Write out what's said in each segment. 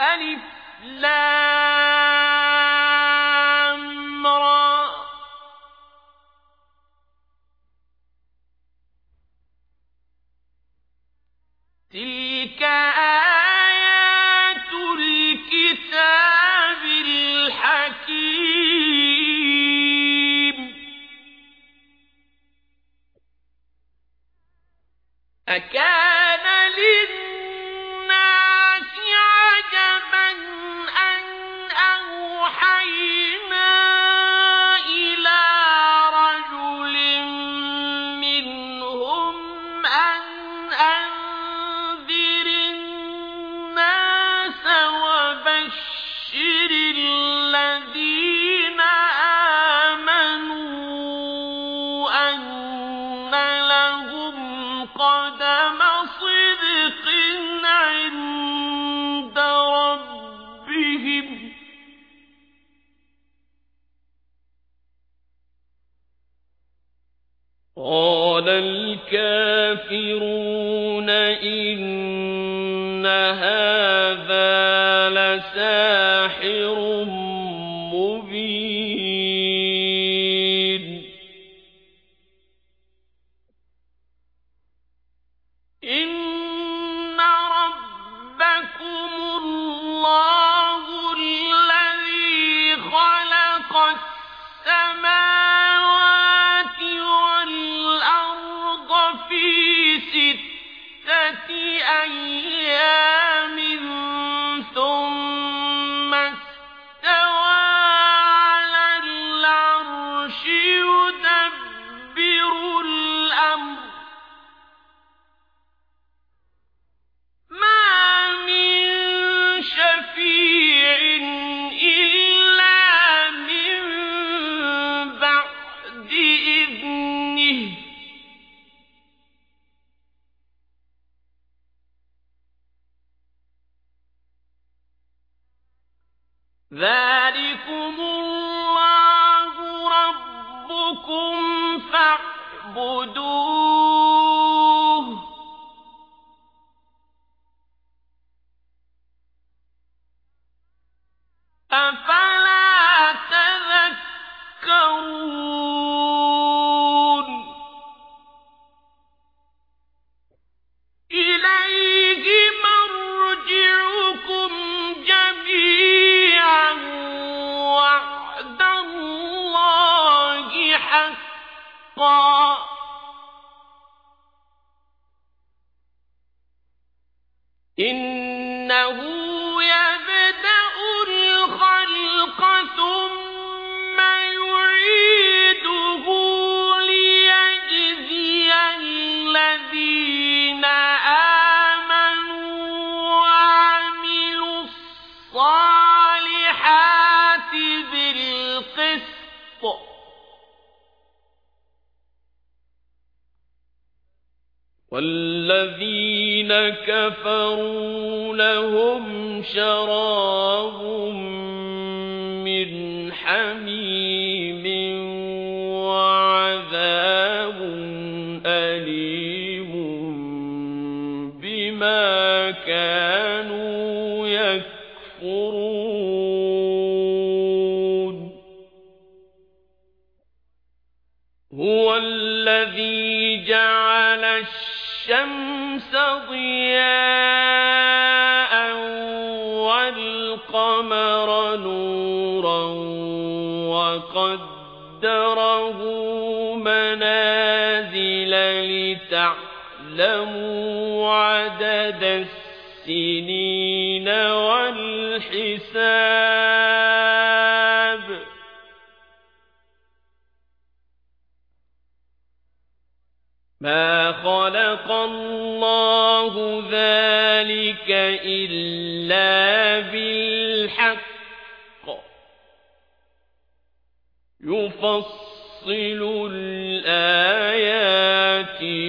ألف لام را. تلك آيات الكتاب الحكيم. أكان للناس الكافرون إن هذا لساحر ¡Gracias! ذلكم الله ربكم فاعبدوه حقا. إنه والذين كفروا لهم شراب من حميم وعذاب أليم بما كانوا يكفرون. هو الذي جعل الشمس ضياء والقمر نورا وقدره منازل لتعلموا عدد السنين والحساب ما خلق الله ذلك إلا بالحق. يفصل الآيات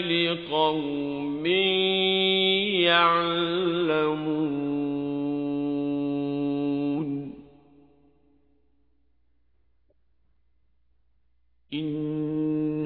لقوم يعلمون.